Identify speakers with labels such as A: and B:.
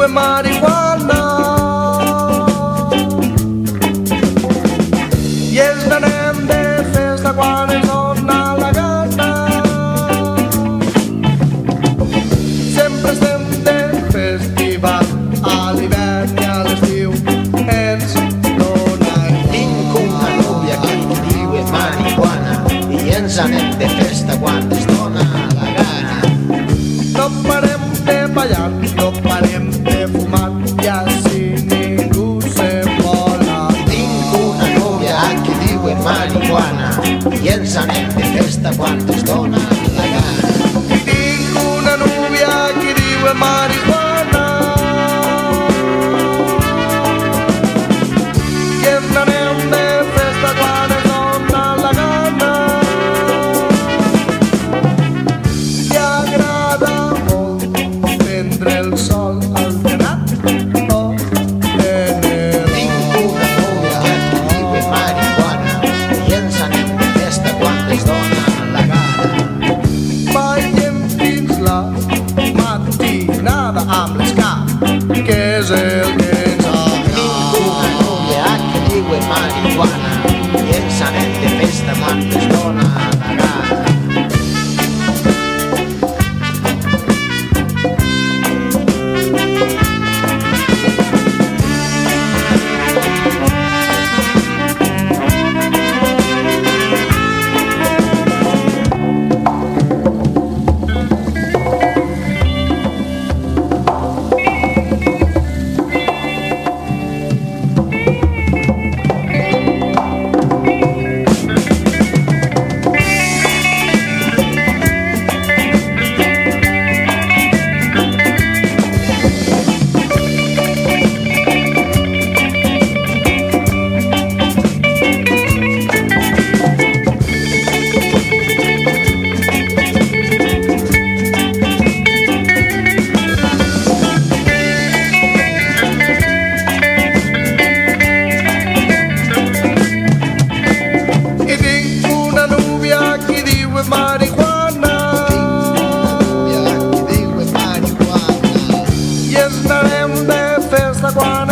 A: contigo en marihuana. Y el de
B: festa quan es dona la gana.
A: I tinc una núvia que diu a marihuana i ens n'anem de festa quan es dona la gana. Li agrada molt prendre el sol amb l'escap, que és el que Sagwana.